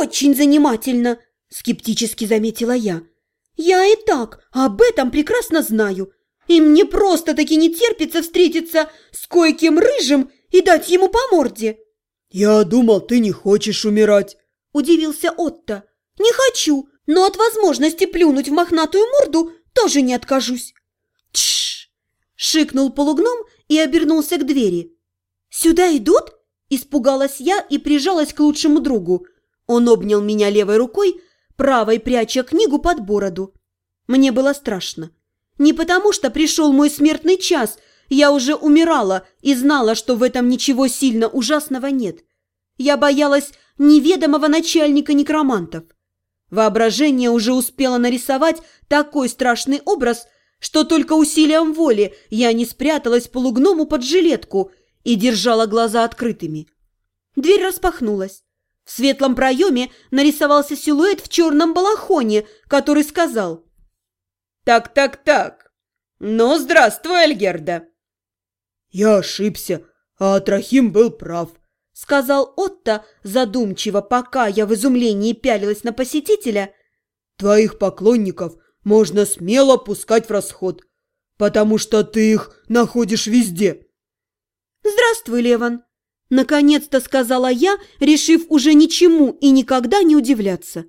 очень занимательно», – скептически заметила я. «Я и так об этом прекрасно знаю, и мне просто-таки не терпится встретиться с койким рыжим и дать ему по морде». «Я думал, ты не хочешь умирать», – удивился Отто. «Не хочу, но от возможности плюнуть в мохнатую морду тоже не откажусь». «Тш!» – шикнул полугном и обернулся к двери. «Сюда идут?» – испугалась я и прижалась к лучшему другу. Он обнял меня левой рукой, правой пряча книгу под бороду. Мне было страшно. Не потому, что пришел мой смертный час, я уже умирала и знала, что в этом ничего сильно ужасного нет. Я боялась неведомого начальника некромантов. Воображение уже успело нарисовать такой страшный образ, что только усилием воли я не спряталась полугному под жилетку и держала глаза открытыми. Дверь распахнулась. В светлом проеме нарисовался силуэт в черном балахоне, который сказал «Так-так-так, ну, здравствуй, Альгерда!» «Я ошибся, а Трахим был прав», — сказал Отто задумчиво, пока я в изумлении пялилась на посетителя. «Твоих поклонников можно смело пускать в расход, потому что ты их находишь везде». «Здравствуй, Леван!» Наконец-то сказала я, решив уже ничему и никогда не удивляться.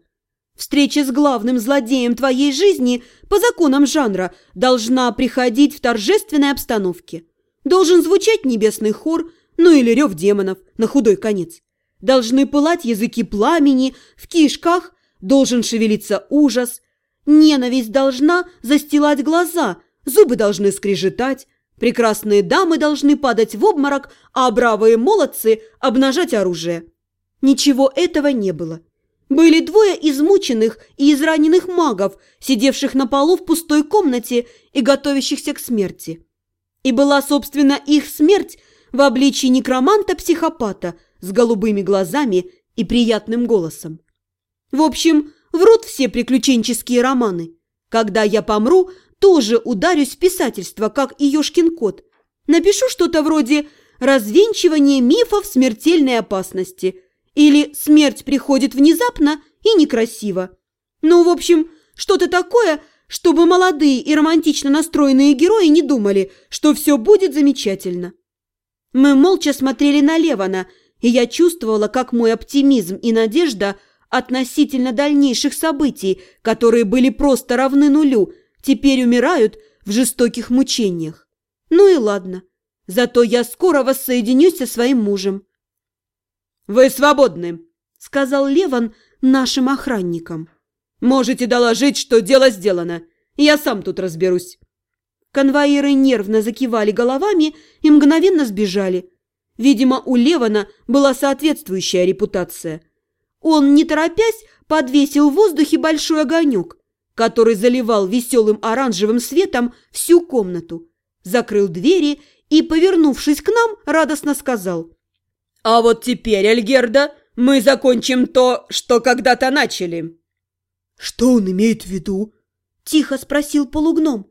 Встреча с главным злодеем твоей жизни по законам жанра должна приходить в торжественной обстановке. Должен звучать небесный хор, ну или рев демонов, на худой конец. Должны пылать языки пламени, в кишках должен шевелиться ужас. Ненависть должна застилать глаза, зубы должны скрежетать, Прекрасные дамы должны падать в обморок, а бравые молодцы обнажать оружие. Ничего этого не было. Были двое измученных и израненных магов, сидевших на полу в пустой комнате и готовящихся к смерти. И была, собственно, их смерть в обличии некроманта-психопата с голубыми глазами и приятным голосом. В общем, врут все приключенческие романы. Когда я помру, тоже ударюсь в писательство, как и Ёшкин кот. Напишу что-то вроде «Развенчивание мифов смертельной опасности» или «Смерть приходит внезапно и некрасиво». Ну, в общем, что-то такое, чтобы молодые и романтично настроенные герои не думали, что все будет замечательно. Мы молча смотрели на Левана, и я чувствовала, как мой оптимизм и надежда относительно дальнейших событий, которые были просто равны нулю – теперь умирают в жестоких мучениях. Ну и ладно, зато я скоро воссоединюсь со своим мужем. «Вы свободны», — сказал Леван нашим охранникам. «Можете доложить, что дело сделано. Я сам тут разберусь». Конвоиры нервно закивали головами и мгновенно сбежали. Видимо, у Левана была соответствующая репутация. Он, не торопясь, подвесил в воздухе большой огонек, который заливал веселым оранжевым светом всю комнату, закрыл двери и, повернувшись к нам, радостно сказал. «А вот теперь, Альгерда, мы закончим то, что когда-то начали». «Что он имеет в виду?» – тихо спросил полугном.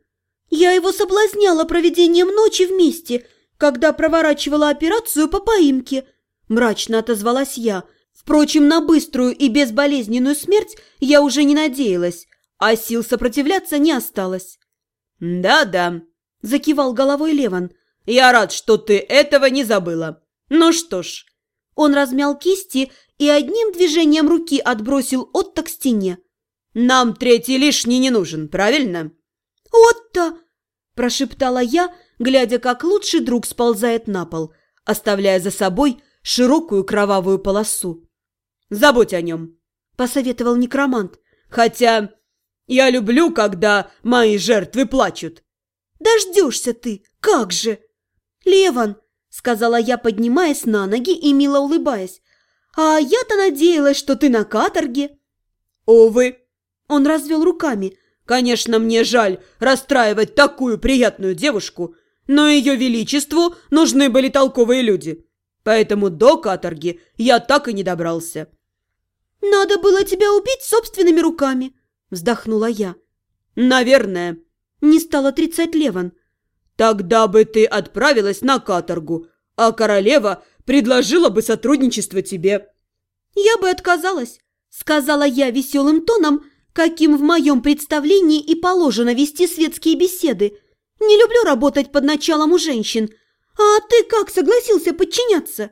«Я его соблазняла проведением ночи вместе, когда проворачивала операцию по поимке», – мрачно отозвалась я. Впрочем, на быструю и безболезненную смерть я уже не надеялась а сил сопротивляться не осталось. «Да-да», – закивал головой Леван. «Я рад, что ты этого не забыла. Ну что ж». Он размял кисти и одним движением руки отбросил Отто к стене. «Нам третий лишний не нужен, правильно?» «Отто!» – прошептала я, глядя, как лучший друг сползает на пол, оставляя за собой широкую кровавую полосу. «Забудь о нем», – посоветовал некромант. «Хотя я люблю, когда мои жертвы плачут». «Дождешься ты, как же!» «Леван!» – сказала я, поднимаясь на ноги и мило улыбаясь. «А я-то надеялась, что ты на каторге». «Увы!» – он развел руками. «Конечно, мне жаль расстраивать такую приятную девушку, но ее величеству нужны были толковые люди. Поэтому до каторги я так и не добрался». «Надо было тебя убить собственными руками», Вздохнула я. «Наверное», – не стал отрицать Леван. «Тогда бы ты отправилась на каторгу, а королева предложила бы сотрудничество тебе». «Я бы отказалась», – сказала я веселым тоном, каким в моем представлении и положено вести светские беседы. Не люблю работать под началом у женщин. А ты как согласился подчиняться?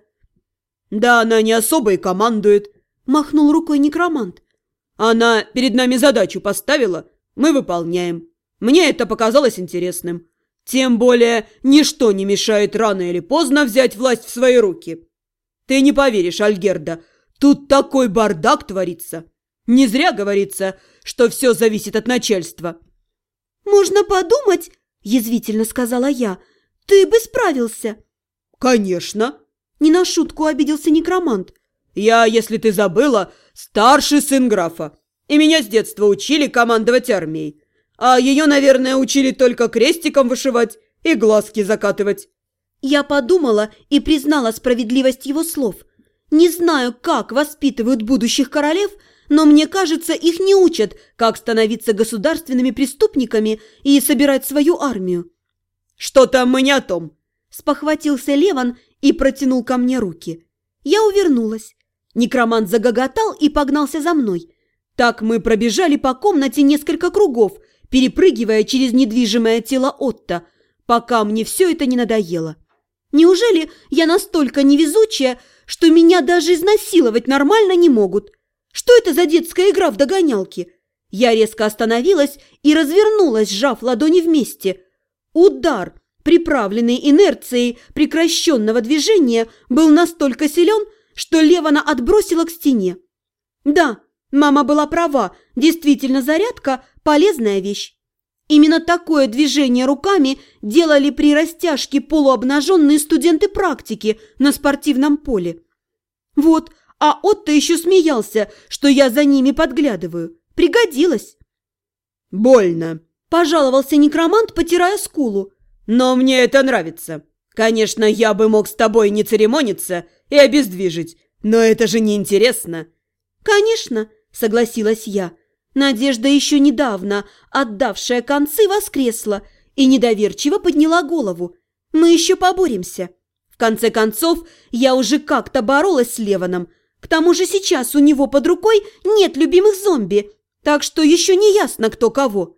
Да она не особо и командует, махнул рукой некромант. Она перед нами задачу поставила, мы выполняем. Мне это показалось интересным. Тем более, ничто не мешает рано или поздно взять власть в свои руки. Ты не поверишь, Альгерда, тут такой бардак творится. Не зря говорится, что все зависит от начальства. «Можно подумать», – язвительно сказала я, – «ты бы справился». «Конечно». Не на шутку обиделся некромант. «Я, если ты забыла, старший сын графа, и меня с детства учили командовать армией. А ее, наверное, учили только крестиком вышивать и глазки закатывать». Я подумала и признала справедливость его слов. Не знаю, как воспитывают будущих королев, но мне кажется, их не учат, как становиться государственными преступниками и собирать свою армию. «Что-то мы не о том!» – спохватился Леван и протянул ко мне руки. Я увернулась. Некромант загоготал и погнался за мной. Так мы пробежали по комнате несколько кругов, перепрыгивая через недвижимое тело Отто, пока мне все это не надоело. Неужели я настолько невезучая, что меня даже изнасиловать нормально не могут? Что это за детская игра в догонялки? Я резко остановилась и развернулась, сжав ладони вместе. Удар, приправленный инерцией прекращенного движения, был настолько силен, что Левана отбросила к стене. Да, мама была права, действительно зарядка – полезная вещь. Именно такое движение руками делали при растяжке полуобнаженные студенты практики на спортивном поле. Вот, а Отто еще смеялся, что я за ними подглядываю. Пригодилось. «Больно», – пожаловался некромант, потирая скулу. «Но мне это нравится. Конечно, я бы мог с тобой не церемониться и обездвижить, но это же неинтересно». «Конечно», – согласилась я. Надежда еще недавно, отдавшая концы, воскресла и недоверчиво подняла голову. Мы еще поборемся. В конце концов, я уже как-то боролась с Леваном. К тому же сейчас у него под рукой нет любимых зомби, так что еще не ясно, кто кого.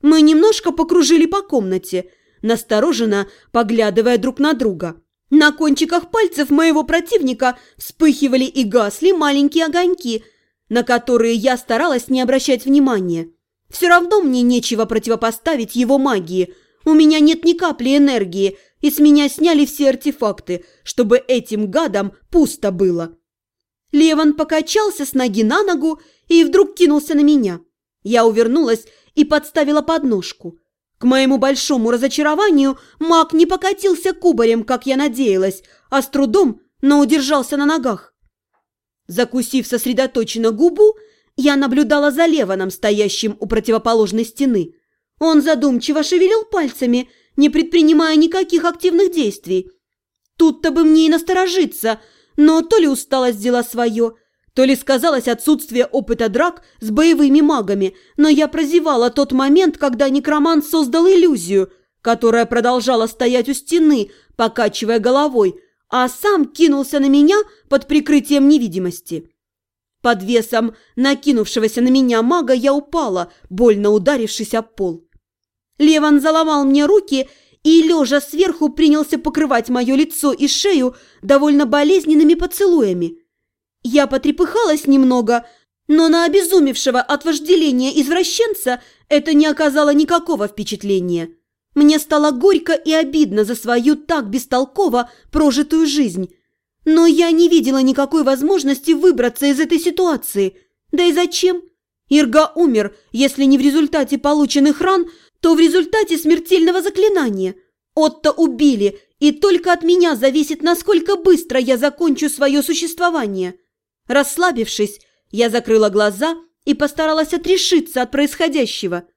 Мы немножко покружили по комнате, настороженно поглядывая друг на друга. На кончиках пальцев моего противника вспыхивали и гасли маленькие огоньки – на которые я старалась не обращать внимания. Все равно мне нечего противопоставить его магии. У меня нет ни капли энергии, и с меня сняли все артефакты, чтобы этим гадам пусто было. Леван покачался с ноги на ногу и вдруг кинулся на меня. Я увернулась и подставила подножку. К моему большому разочарованию маг не покатился кубарем, как я надеялась, а с трудом, но удержался на ногах. Закусив сосредоточенно губу, я наблюдала за Леваном, стоящим у противоположной стены. Он задумчиво шевелил пальцами, не предпринимая никаких активных действий. Тут-то бы мне и насторожиться, но то ли усталость взяла свое, то ли сказалось отсутствие опыта драк с боевыми магами, но я прозевала тот момент, когда некромант создал иллюзию, которая продолжала стоять у стены, покачивая головой, а сам кинулся на меня под прикрытием невидимости. Под весом накинувшегося на меня мага я упала, больно ударившись об пол. Леван заломал мне руки и, лежа сверху, принялся покрывать мое лицо и шею довольно болезненными поцелуями. Я потрепыхалась немного, но на обезумевшего от вожделения извращенца это не оказало никакого впечатления. Мне стало горько и обидно за свою так бестолково прожитую жизнь. Но я не видела никакой возможности выбраться из этой ситуации. Да и зачем? Ирга умер, если не в результате полученных ран, то в результате смертельного заклинания. Отто убили, и только от меня зависит, насколько быстро я закончу свое существование. Расслабившись, я закрыла глаза и постаралась отрешиться от происходящего –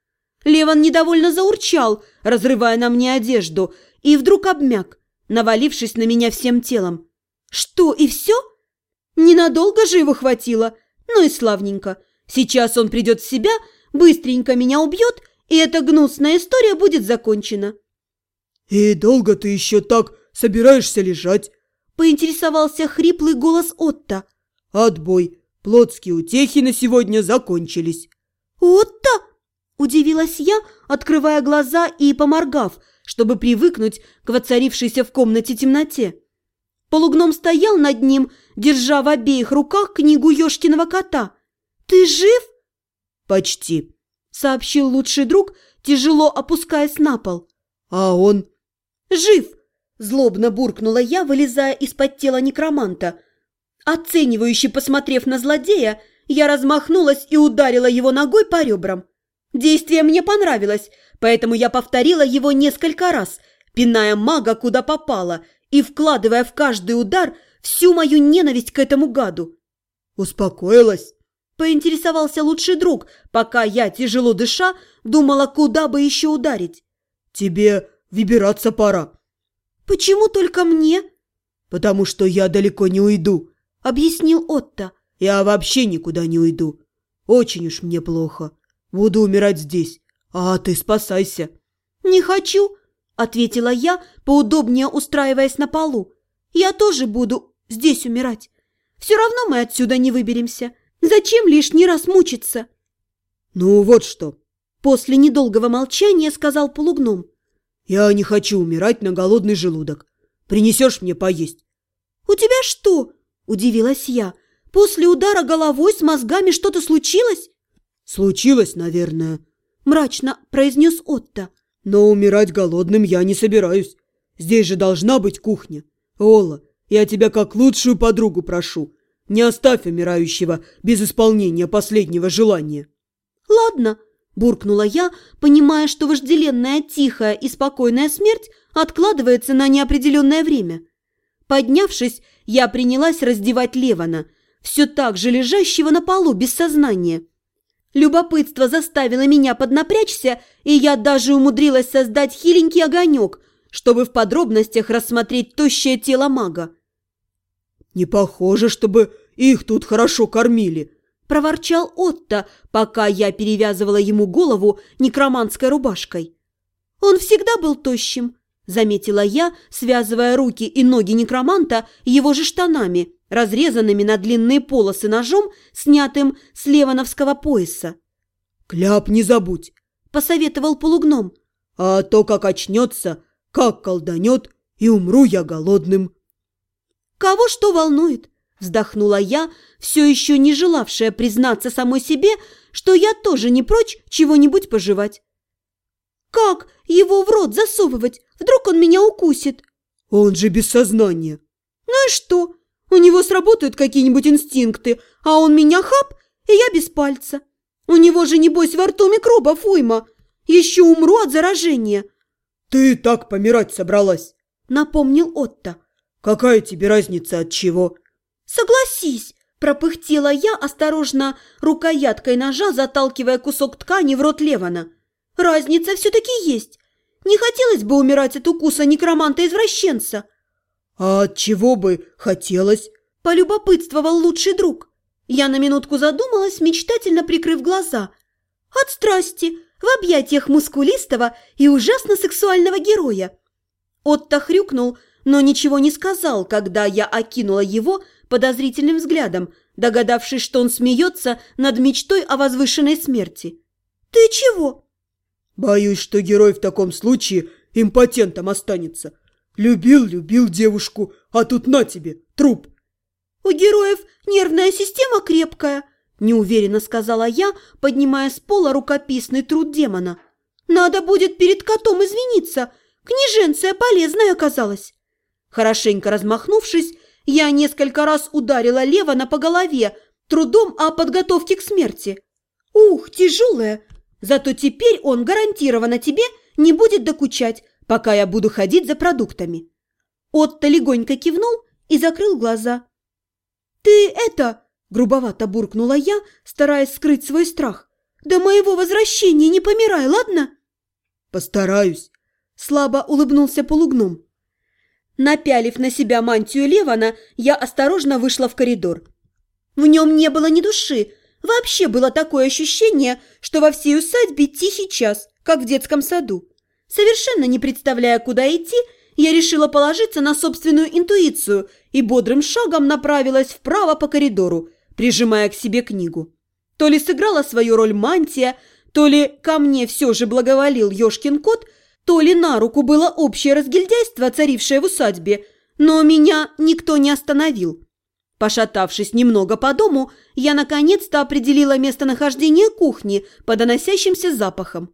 Леван недовольно заурчал, разрывая на мне одежду, и вдруг обмяк, навалившись на меня всем телом. «Что, и все?» Ненадолго же его хватило. Ну и славненько. Сейчас он придет в себя, быстренько меня убьет, и эта гнусная история будет закончена. «И долго ты еще так собираешься лежать?» Поинтересовался хриплый голос Отто. «Отбой. Плотские утехи на сегодня закончились. «Отто!» – удивилась я, открывая глаза и поморгав, чтобы привыкнуть к воцарившейся в комнате темноте. Полугном стоял над ним, держа в обеих руках книгу Ёшкиного кота. «Ты жив?» «Почти», – сообщил лучший друг, тяжело опускаясь на пол. «А он?» «Жив!» – злобно буркнула я, вылезая из-под тела некроманта. Оценивающе посмотрев на злодея, я размахнулась и ударила его ногой по ребрам. Действие мне понравилось, поэтому я повторила его несколько раз, пиная мага куда попало и вкладывая в каждый удар всю мою ненависть к этому гаду. «Успокоилась?» – поинтересовался лучший друг, пока я, тяжело дыша, думала, куда бы еще ударить. «Тебе выбираться пора». «Почему только мне?» «Потому что я далеко не уйду», – объяснил Отто. «Я вообще никуда не уйду. Очень уж мне плохо. Буду умирать здесь, а ты спасайся». «Не хочу», – ответила я, поудобнее устраиваясь на полу. «Я тоже буду здесь умирать. Все равно мы отсюда не выберемся. Зачем лишний раз мучиться?» «Ну вот что», – после недолгого молчания сказал полугном. «Я не хочу умирать на голодный желудок. Принесешь мне поесть?» «У тебя что?» – удивилась я. «После удара головой с мозгами что-то случилось?» «Случилось, наверное», – мрачно произнес Отто. «Но умирать голодным я не собираюсь. Здесь же должна быть кухня. Ола, я тебя как лучшую подругу прошу. Не оставь умирающего без исполнения последнего желания». «Ладно», – буркнула я, понимая, что вожделенная тихая и спокойная смерть откладывается на неопределенное время. Поднявшись, я принялась раздевать Левана, все так же лежащего на полу без сознания. Любопытство заставило меня поднапрячься, и я даже умудрилась создать хиленький огонек, чтобы в подробностях рассмотреть тощее тело мага. «Не похоже, чтобы их тут хорошо кормили», – проворчал Отто, пока я перевязывала ему голову некроманской рубашкой. «Он всегда был тощим», – заметила я, связывая руки и ноги некроманта его же штанами, разрезанными на длинные полосы ножом, снятым с левановского пояса. «Кляп не забудь», – посоветовал полугном. «А то, как очнется, как колданет, и умру я голодным». «Кого что волнует?» – вздохнула я, все еще не желавшая признаться самой себе, что я тоже не прочь чего-нибудь пожевать. «Как его в рот засовывать? Вдруг он меня укусит?» «Он же без сознания». «Ну и что? У него сработают какие-нибудь инстинкты, а он меня хап, и я без пальца. У него же, небось, во рту микробов уйма. Еще умру от заражения». «Ты так помирать собралась», – напомнил Отто. «Какая тебе разница от чего?» «Согласись», – пропыхтела я, осторожно рукояткой ножа, заталкивая кусок ткани в рот Левана. «Разница все-таки есть. Не хотелось бы умирать от укуса некроманта-извращенца». «А от чего бы хотелось?» – полюбопытствовал лучший друг. Я на минутку задумалась, мечтательно прикрыв глаза. «От страсти, в объятиях мускулистого и ужасно сексуального героя». Отто хрюкнул, но ничего не сказал, когда я окинула его подозрительным взглядом, догадавшись, что он смеется над мечтой о возвышенной смерти. «Ты чего?» «Боюсь, что герой в таком случае импотентом останется. Любил, любил девушку, а тут на тебе, труп». «У героев нервная система крепкая», – неуверенно сказала я, поднимая с пола рукописный труд демона. «Надо будет перед котом извиниться. Княженция полезная оказалась». Хорошенько размахнувшись, я несколько раз ударила Левана по голове трудом о подготовке к смерти. «Ух, тяжелая! Зато теперь он гарантированно тебе не будет докучать, пока я буду ходить за продуктами». Отто легонько кивнул и закрыл глаза. «Ты это...» – грубовато буркнула я, стараясь скрыть свой страх. «До моего возвращения не помирай, ладно?» «Постараюсь», – слабо улыбнулся полугном. Напялив на себя мантию Левана, я осторожно вышла в коридор. В нем не было ни души. Вообще было такое ощущение, что во всей усадьбе тихий час, как в детском саду. Совершенно не представляя, куда идти, я решила положиться на собственную интуицию и бодрым шагом направилась вправо по коридору, прижимая к себе книгу. То ли сыграла свою роль мантия, то ли ко мне все же благоволил Ёшкин кот, то ли на руку было общее разгильдяйство, царившее в усадьбе, но меня никто не остановил. Пошатавшись немного по дому, я наконец-то определила местонахождение кухни по доносящимся запахам.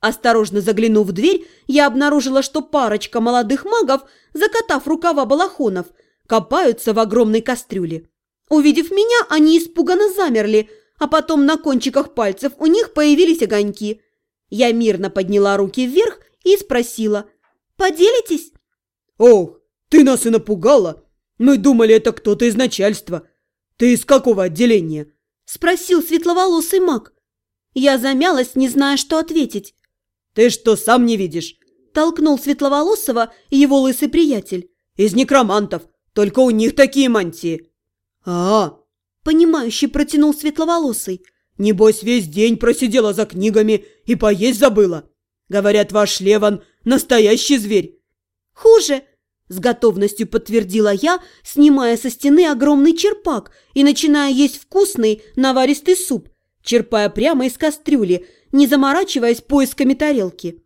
Осторожно заглянув в дверь, я обнаружила, что парочка молодых магов, закатав рукава балахонов, копаются в огромной кастрюле. Увидев меня, они испуганно замерли, а потом на кончиках пальцев у них появились огоньки. Я мирно подняла руки вверх и спросила «Поделитесь?» «Ох, ты нас и напугала! Мы думали, это кто-то из начальства. Ты из какого отделения?» Спросил светловолосый маг. Я замялась, не зная, что ответить. «Ты что, сам не видишь?» Толкнул светловолосого его лысый приятель. «Из некромантов. Только у них такие мантии». «А, Понимающе протянул светловолосый. небось, весь день просидела за книгами и поесть забыла. Говорят, ваш Леван – настоящий зверь». «Хуже!» – с готовностью подтвердила я, снимая со стены огромный черпак и начиная есть вкусный наваристый суп, черпая прямо из кастрюли, не заморачиваясь поисками тарелки.